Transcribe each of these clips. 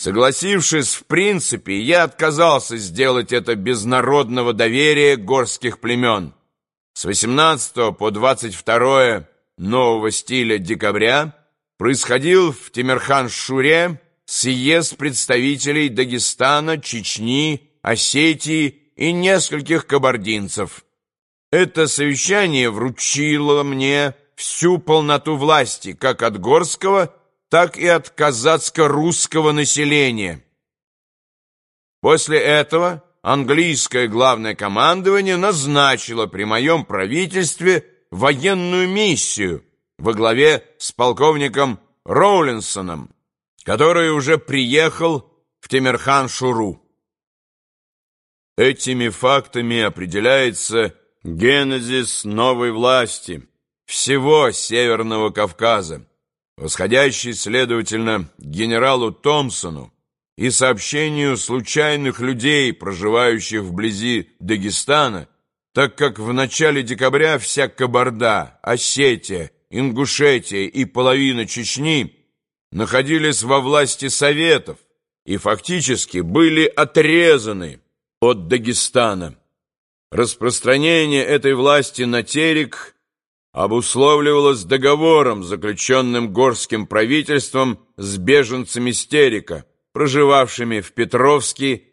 Согласившись в принципе, я отказался сделать это без народного доверия горских племен. С 18 по 22 нового стиля декабря происходил в Тимирхан-Шуре съезд представителей Дагестана, Чечни, Осетии и нескольких кабардинцев. Это совещание вручило мне всю полноту власти, как от горского, так и от казацко-русского населения. После этого английское главное командование назначило при моем правительстве военную миссию во главе с полковником Роулинсоном, который уже приехал в Темирхан-Шуру. Этими фактами определяется генезис новой власти всего Северного Кавказа восходящий, следовательно, генералу Томпсону и сообщению случайных людей, проживающих вблизи Дагестана, так как в начале декабря вся Кабарда, Осетия, Ингушетия и половина Чечни находились во власти Советов и фактически были отрезаны от Дагестана. Распространение этой власти на Терек – обусловливалось договором, заключенным горским правительством с беженцами Стерика, проживавшими в Петровске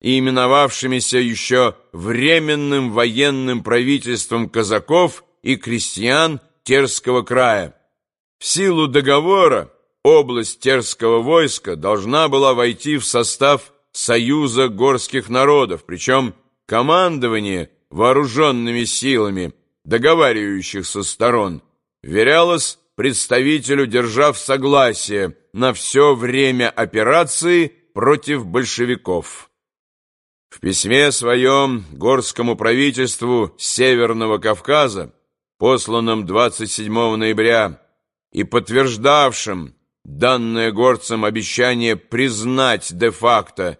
и именовавшимися еще Временным военным правительством казаков и крестьян Терского края. В силу договора область Терского войска должна была войти в состав Союза горских народов, причем командование вооруженными силами – договаривающихся сторон, верялось представителю, держав согласие на все время операции против большевиков. В письме своем горскому правительству Северного Кавказа, посланном 27 ноября и подтверждавшим данное горцам обещание признать де-факто,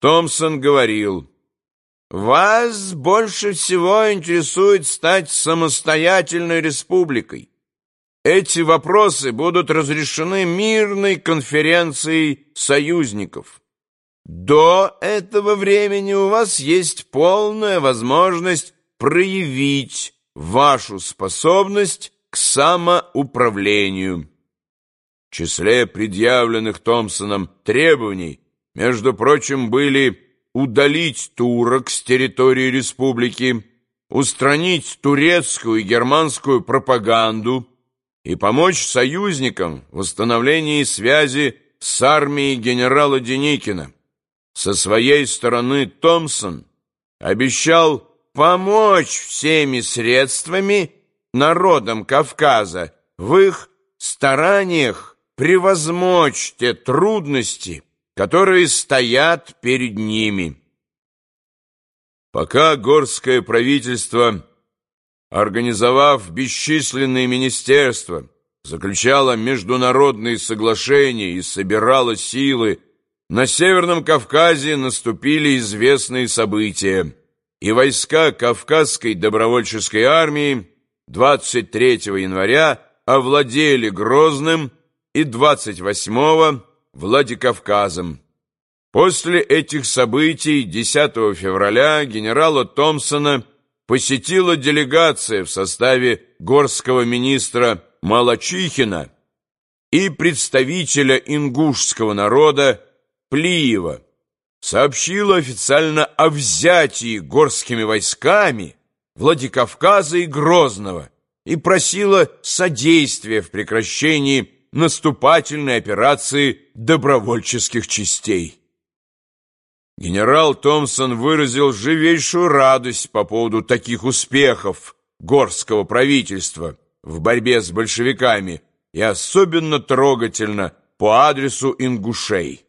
Томпсон говорил – вас больше всего интересует стать самостоятельной республикой. Эти вопросы будут разрешены мирной конференцией союзников. До этого времени у вас есть полная возможность проявить вашу способность к самоуправлению. В числе предъявленных Томпсоном требований, между прочим, были удалить турок с территории республики, устранить турецкую и германскую пропаганду и помочь союзникам в восстановлении связи с армией генерала Деникина. Со своей стороны Томпсон обещал помочь всеми средствами народам Кавказа в их стараниях превозмочь те трудности, которые стоят перед ними. Пока горское правительство, организовав бесчисленные министерства, заключало международные соглашения и собирало силы, на Северном Кавказе наступили известные события, и войска Кавказской добровольческой армии 23 января овладели Грозным и 28 Владикавказом. После этих событий 10 февраля генерала Томпсона посетила делегация в составе горского министра Малачихина и представителя ингушского народа Плиева, сообщила официально о взятии горскими войсками Владикавказа и Грозного и просила содействия в прекращении наступательной операции добровольческих частей. Генерал Томпсон выразил живейшую радость по поводу таких успехов горского правительства в борьбе с большевиками и особенно трогательно по адресу ингушей.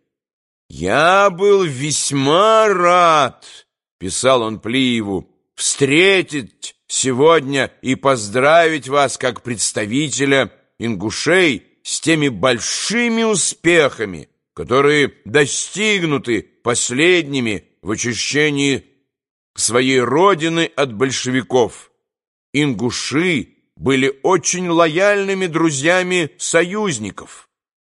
«Я был весьма рад», — писал он Плиеву, «встретить сегодня и поздравить вас как представителя ингушей с теми большими успехами, которые достигнуты последними в очищении своей родины от большевиков. Ингуши были очень лояльными друзьями союзников.